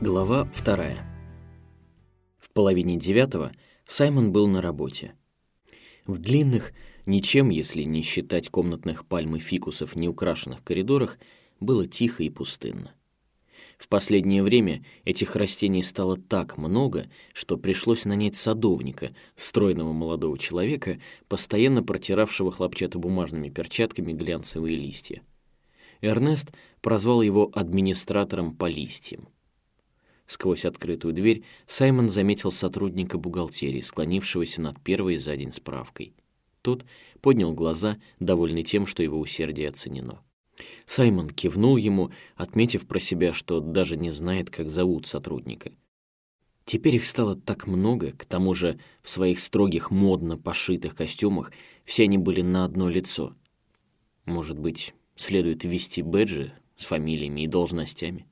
Глава вторая. В половине девятого Саймон был на работе. В длинных, ничем, если не считать комнатных пальм и фикусов, неукрашенных коридорах, было тихо и пустынно. В последнее время этих растений стало так много, что пришлось нанять садовника, стройного молодого человека, постоянно протиравшего хлопчатобумажными перчатками глянцевые листья. Эрнест прозвал его администратором по листьям. Сквозь открытую дверь Саймон заметил сотрудника бухгалтерии, склонившегося над первой за день справкой. Тот поднял глаза, довольный тем, что его усердие оценено. Саймон кивнул ему, отметив про себя, что даже не знает, как зовут сотрудника. Теперь их стало так много, к тому же в своих строгих модно пошитых костюмах все они были на одно лицо. Может быть, следует ввести бэджи с фамилиями и должностями?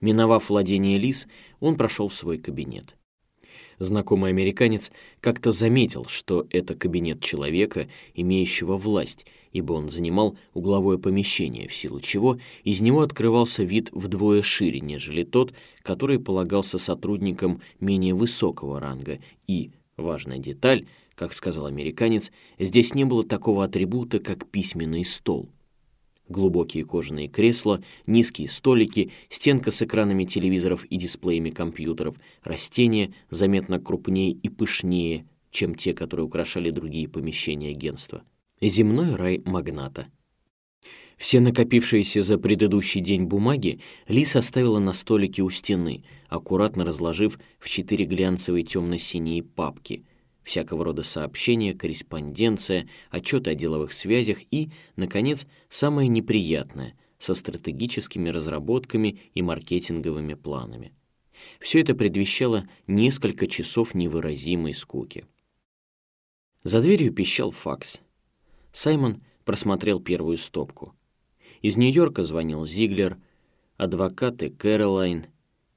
Миновав владение Лис, он прошел в свой кабинет. Знакомый американец как-то заметил, что это кабинет человека, имеющего власть, ибо он занимал угловое помещение, в силу чего из него открывался вид вдвое шире, нежели тот, который полагался сотрудникам менее высокого ранга, и, важная деталь, как сказал американец, здесь не было такого атрибута, как письменный стол — Глубокие кожаные кресла, низкие столики, стенка с экранами телевизоров и дисплеями компьютеров, растения заметно крупнее и пышнее, чем те, которые украшали другие помещения агентства. Земной рай магната. Все накопившиеся за предыдущий день бумаги Лис оставила на столике у стены, аккуратно разложив в четыре глянцевые темно-синие папки — всякого рода сообщения, корреспонденция, отчеты о деловых связях и, наконец, самое неприятное — со стратегическими разработками и маркетинговыми планами. Все это предвещало несколько часов невыразимой скуки. За дверью пищал факс. Саймон просмотрел первую стопку. Из Нью-Йорка звонил Зиглер, адвокаты Кэролайн,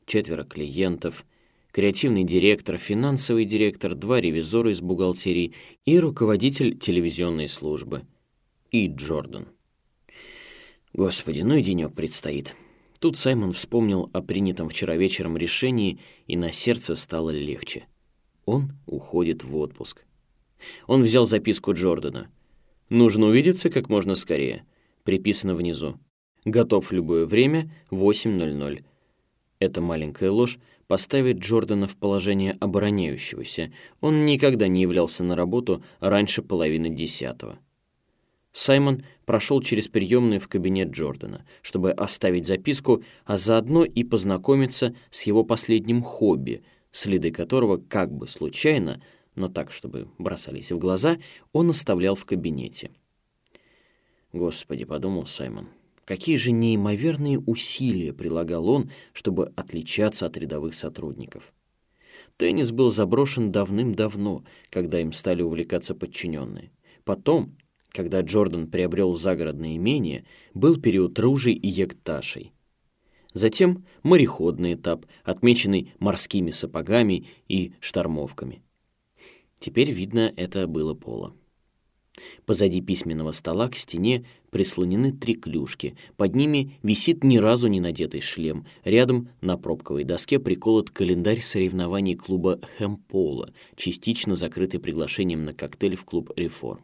четверо клиентов — креативный директор, финансовый директор, два ревизора из бухгалтерии и руководитель телевизионной службы. И Джордан. Господи, ну и денек предстоит. Тут Саймон вспомнил о принятом вчера вечером решении, и на сердце стало легче. Он уходит в отпуск. Он взял записку Джордана. «Нужно увидеться как можно скорее». Приписано внизу. «Готов в любое время, 8.00». Эта маленькая ложь поставить Джордана в положение обороняющегося. Он никогда не являлся на работу раньше половины десятого. Саймон прошел через приемную в кабинет Джордана, чтобы оставить записку, а заодно и познакомиться с его последним хобби, следы которого как бы случайно, но так, чтобы бросались в глаза, он оставлял в кабинете. «Господи», — подумал Саймон, — Какие же неимоверные усилия прилагал он, чтобы отличаться от рядовых сотрудников. Теннис был заброшен давным-давно, когда им стали увлекаться подчиненные. Потом, когда Джордан приобрел загородное имение, был период ружей и екташей. Затем мореходный этап, отмеченный морскими сапогами и штормовками. Теперь, видно, это было поло. Позади письменного стола к стене прислонены три клюшки. Под ними висит ни разу не надетый шлем. Рядом на пробковой доске приколот календарь соревнований клуба Хэмпола, частично закрытый приглашением на коктейль в клуб «Реформ».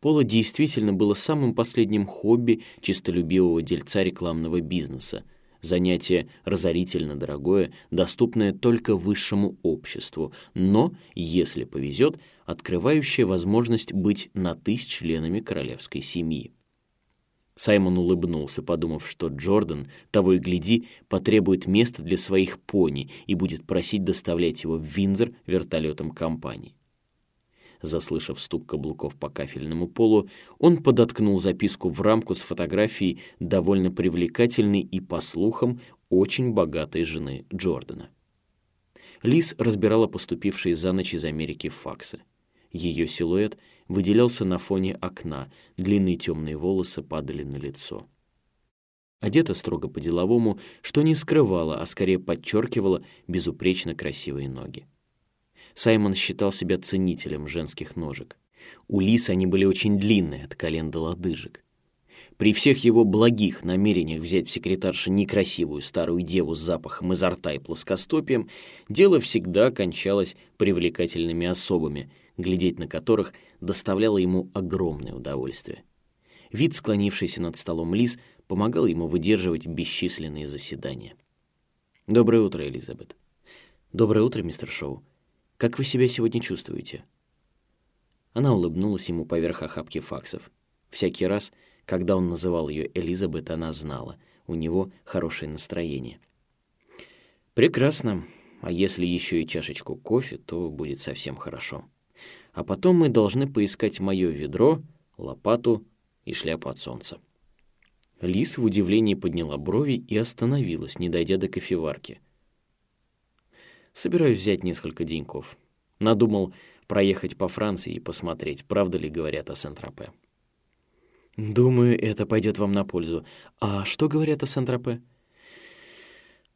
Поло действительно было самым последним хобби чистолюбивого дельца рекламного бизнеса — занятие разорительно дорогое, доступное только высшему обществу, но, если повезет, открывающее возможность быть на ты с членами королевской семьи. Саймон улыбнулся, подумав, что Джордан, того и гляди, потребует места для своих пони и будет просить доставлять его в Винзор вертолетом компании. Заслышав стук каблуков по кафельному полу, он подоткнул записку в рамку с фотографией довольно привлекательной и, по слухам, очень богатой жены Джордана. Лиз разбирала поступившие за ночь из Америки факсы. Ее силуэт выделялся на фоне окна, длинные темные волосы падали на лицо. Одета строго по-деловому, что не скрывала, а скорее подчеркивала безупречно красивые ноги. Саймон считал себя ценителем женских ножек. У Лисы они были очень длинные, от колен до лодыжек. При всех его благих намерениях взять в секретарше некрасивую старую деву с запахом изо рта и плоскостопием, дело всегда кончалось привлекательными особами, глядеть на которых доставляло ему огромное удовольствие. Вид, склонившийся над столом Лиз, помогал ему выдерживать бесчисленные заседания. «Доброе утро, Элизабет». «Доброе утро, мистер Шоу. Как вы себя сегодня чувствуете?» Она улыбнулась ему поверх охапки факсов. Всякий раз, когда он называл ее Элизабет, она знала, у него хорошее настроение. «Прекрасно. А если еще и чашечку кофе, то будет совсем хорошо. А потом мы должны поискать мое ведро, лопату и шляпу от солнца». Лис в удивлении подняла брови и остановилась, не дойдя до кофеварки. «Собираюсь взять несколько деньков. Надумал проехать по Франции и посмотреть, правда ли говорят о Сент-Тропе». Думаю, это пойдет вам на пользу. А что говорят о Сент-Тропе?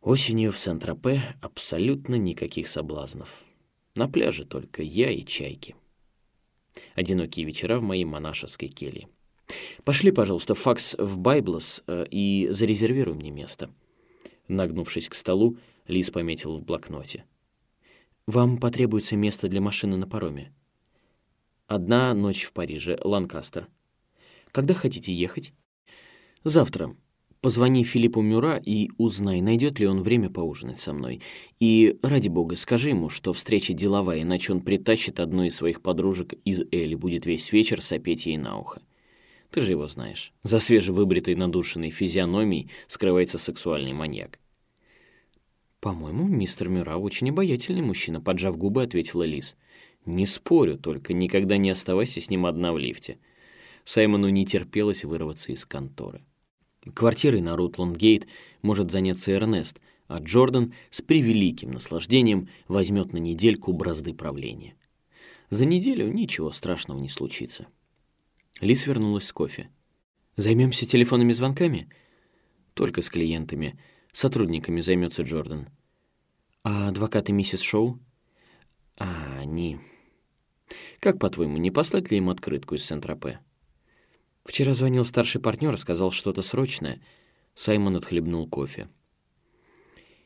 Осенью в Сент-Тропе абсолютно никаких соблазнов. На пляже только я и чайки. Одинокие вечера в моей монашеской келье. Пошли, пожалуйста, факс в Байблос э, и зарезервируй мне место. Нагнувшись к столу, Лиз пометил в блокноте. Вам потребуется место для машины на пароме. Одна ночь в Париже, Ланкастер. Когда хотите ехать? Завтра. Позвони Филиппу Мюра и узнай, найдет ли он время поужинать со мной. И, ради бога, скажи ему, что встреча деловая, иначе он притащит одну из своих подружек из Эли, будет весь вечер сопеть ей на ухо. Ты же его знаешь. За свежевыбритой надушенной физиономией скрывается сексуальный маньяк. «По-моему, мистер Мюра очень обаятельный мужчина», — поджав губы, ответила Лиз. «Не спорю, только никогда не оставайся с ним одна в лифте. Саймону не терпелось вырваться из конторы. Квартирой на Рутланд-Гейт может заняться Эрнест, а Джордан с превеликим наслаждением возьмет на недельку бразды правления. За неделю ничего страшного не случится. Лис вернулась с кофе. Займемся телефонными звонками? Только с клиентами. Сотрудниками займется Джордан. А адвокаты миссис Шоу? А, они... Как, по-твоему, не послать ли им открытку из Сент-Тропе? Вчера звонил старший партнер, сказал что-то срочное. Саймон отхлебнул кофе.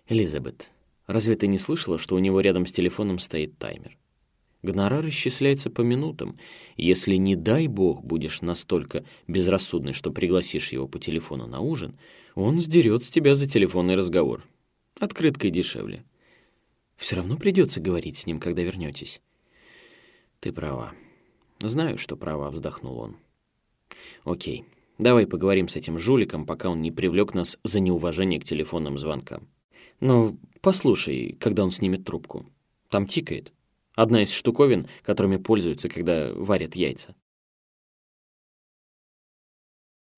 «Элизабет, разве ты не слышала, что у него рядом с телефоном стоит таймер? Гонорар исчисляется по минутам. Если, не дай бог, будешь настолько безрассудный, что пригласишь его по телефону на ужин, он сдерет с тебя за телефонный разговор. Открыткой дешевле. Все равно придется говорить с ним, когда вернетесь. Ты права. Знаю, что права, вздохнул он. Окей, давай поговорим с этим жуликом, пока он не привлек нас за неуважение к телефонным звонкам. Но послушай, когда он снимет трубку. Там тикает. Одна из штуковин, которыми пользуются, когда варят яйца.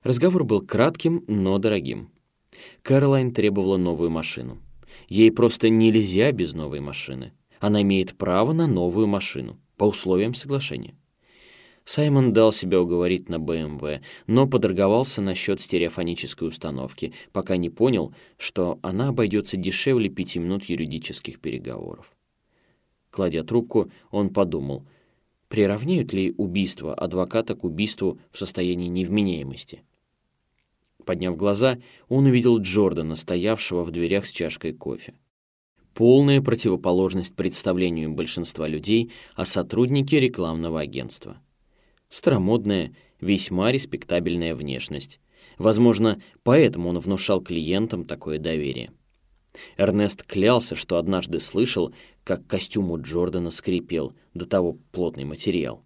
Разговор был кратким, но дорогим. Кэролайн требовала новую машину. Ей просто нельзя без новой машины. Она имеет право на новую машину по условиям соглашения. Саймон дал себя уговорить на БМВ, но подорговался насчет стереофонической установки, пока не понял, что она обойдется дешевле пяти минут юридических переговоров. Кладя трубку, он подумал, приравняют ли убийство адвоката к убийству в состоянии невменяемости. Подняв глаза, он увидел Джордана, стоявшего в дверях с чашкой кофе. Полная противоположность представлению большинства людей о сотруднике рекламного агентства старомодная, весьма респектабельная внешность. Возможно, поэтому он внушал клиентам такое доверие. Эрнест клялся, что однажды слышал, как костюм у Джордана скрипел, до того плотный материал.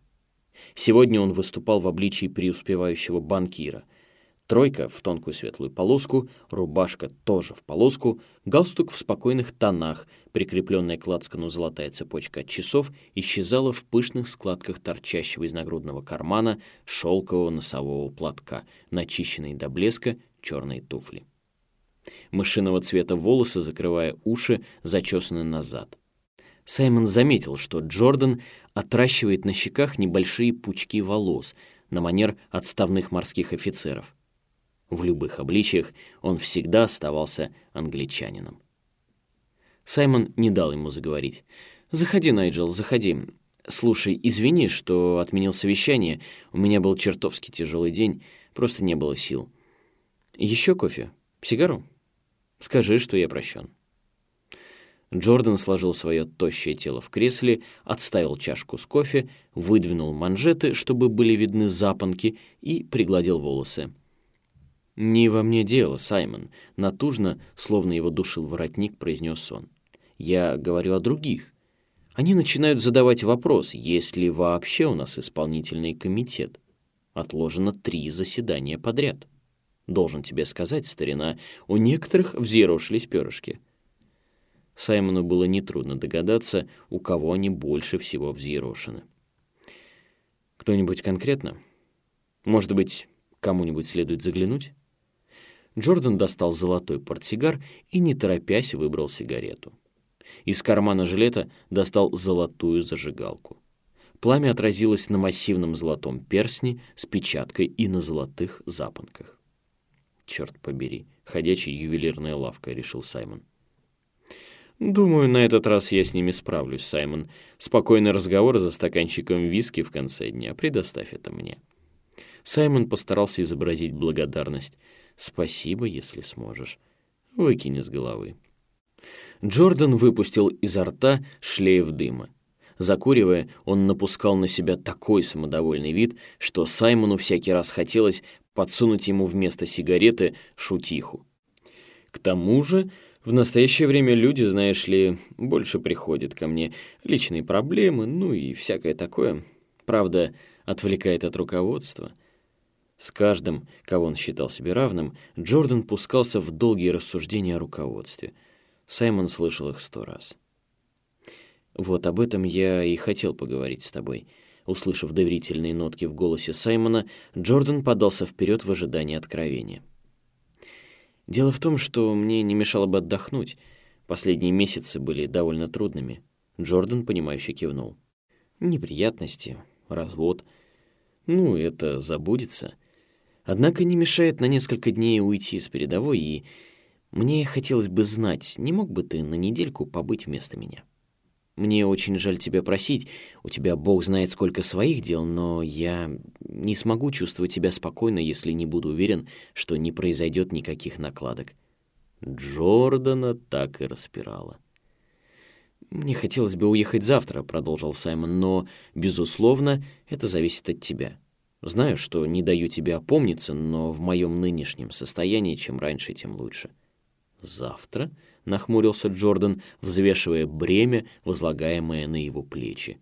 Сегодня он выступал в обличии преуспевающего банкира — Тройка в тонкую светлую полоску, рубашка тоже в полоску, галстук в спокойных тонах, прикрепленная к лацкану золотая цепочка от часов исчезала в пышных складках торчащего из нагрудного кармана шелкового носового платка, начищенные до блеска черные туфли. Мышиного цвета волосы, закрывая уши, зачесаны назад. Саймон заметил, что Джордан отращивает на щеках небольшие пучки волос на манер отставных морских офицеров — в любых обличиях он всегда оставался англичанином. Саймон не дал ему заговорить. «Заходи, Найджел, заходи. Слушай, извини, что отменил совещание. У меня был чертовски тяжелый день. Просто не было сил. Еще кофе? Сигару? Скажи, что я прощен. Джордан сложил свое тощее тело в кресле, отставил чашку с кофе, выдвинул манжеты, чтобы были видны запонки, и пригладил волосы. «Не во мне дело, Саймон», — натужно, словно его душил воротник, произнес он. «Я говорю о других. Они начинают задавать вопрос, есть ли вообще у нас исполнительный комитет. Отложено три заседания подряд. Должен тебе сказать, старина, у некоторых взъерошились перышки». Саймону было нетрудно догадаться, у кого они больше всего взъерошены. «Кто-нибудь конкретно? Может быть, кому-нибудь следует заглянуть?» Джордан достал золотой портсигар и, не торопясь, выбрал сигарету. Из кармана жилета достал золотую зажигалку. Пламя отразилось на массивном золотом перстне с печаткой и на золотых запонках. «Черт побери, ходячая ювелирная лавка», — решил Саймон. «Думаю, на этот раз я с ними справлюсь, Саймон. Спокойный разговор за стаканчиком виски в конце дня. Предоставь это мне». Саймон постарался изобразить благодарность. «Спасибо, если сможешь. Выкини с головы». Джордан выпустил изо рта шлейф дыма. Закуривая, он напускал на себя такой самодовольный вид, что Саймону всякий раз хотелось подсунуть ему вместо сигареты шутиху. К тому же в настоящее время люди, знаешь ли, больше приходят ко мне. Личные проблемы, ну и всякое такое. Правда, отвлекает от руководства. С каждым, кого он считал себе равным, Джордан пускался в долгие рассуждения о руководстве. Саймон слышал их сто раз. «Вот об этом я и хотел поговорить с тобой». Услышав доверительные нотки в голосе Саймона, Джордан подался вперед в ожидании откровения. Дело в том, что мне не мешало бы отдохнуть. Последние месяцы были довольно трудными. Джордан, понимающе кивнул. Неприятности, развод. Ну, это забудется. Однако не мешает на несколько дней уйти с передовой, и мне хотелось бы знать, не мог бы ты на недельку побыть вместо меня? Мне очень жаль тебя просить, у тебя бог знает сколько своих дел, но я не смогу чувствовать себя спокойно, если не буду уверен, что не произойдет никаких накладок. Джордана так и распирала. «Мне хотелось бы уехать завтра», — продолжил Саймон, «но, безусловно, это зависит от тебя. Знаю, что не даю тебе опомниться, но в моем нынешнем состоянии чем раньше, тем лучше». «Завтра?» — нахмурился Джордан, взвешивая бремя, возлагаемое на его плечи.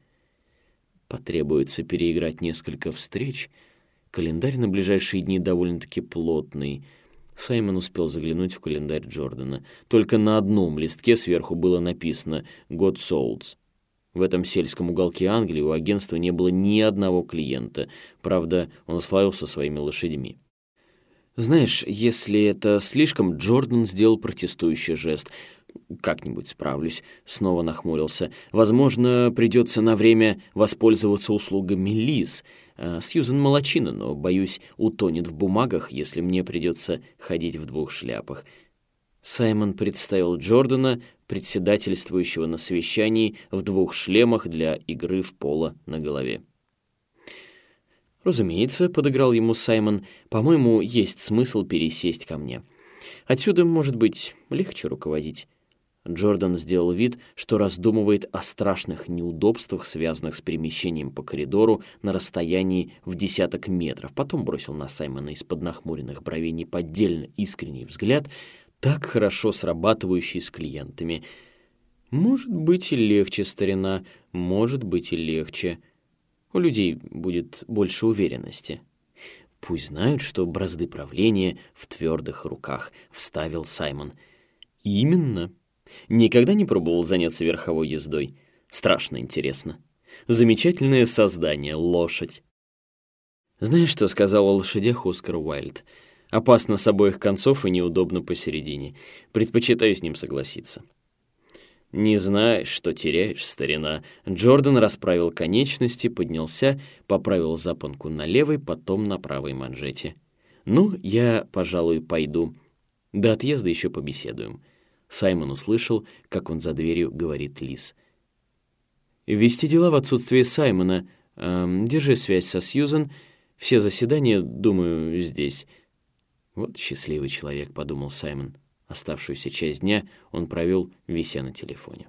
«Потребуется переиграть несколько встреч. Календарь на ближайшие дни довольно-таки плотный». Саймон успел заглянуть в календарь Джордана. Только на одном листке сверху было написано «God Souls». В этом сельском уголке Англии у агентства не было ни одного клиента. Правда, он славился своими лошадьми. Знаешь, если это слишком, Джордан сделал протестующий жест. Как-нибудь справлюсь, снова нахмурился. Возможно, придется на время воспользоваться услугами Лиз. А, Сьюзен молочина, но, боюсь, утонет в бумагах, если мне придется ходить в двух шляпах. Саймон представил Джордана, председательствующего на совещании в двух шлемах для игры в поло на голове. «Разумеется», — подыграл ему Саймон, — «по-моему, есть смысл пересесть ко мне. Отсюда, может быть, легче руководить». Джордан сделал вид, что раздумывает о страшных неудобствах, связанных с перемещением по коридору на расстоянии в десяток метров. Потом бросил на Саймона из-под нахмуренных бровей неподдельно искренний взгляд, так хорошо срабатывающий с клиентами. «Может быть и легче, старина, может быть и легче». У людей будет больше уверенности. Пусть знают, что бразды правления в твердых руках, вставил Саймон. Именно. Никогда не пробовал заняться верховой ездой. Страшно интересно. Замечательное создание, лошадь. Знаешь, что сказал о лошадях Оскар Уайльд? Опасно с обоих концов и неудобно посередине. Предпочитаю с ним согласиться. «Не знаешь, что теряешь, старина». Джордан расправил конечности, поднялся, поправил запонку на левой, потом на правой манжете. «Ну, я, пожалуй, пойду. До отъезда еще побеседуем». Саймон услышал, как он за дверью говорит Лис. «Вести дела в отсутствие Саймона. Эм, держи связь со Сьюзен. Все заседания, думаю, здесь». «Вот счастливый человек», — подумал Саймон. Оставшуюся часть дня он провел, вися на телефоне.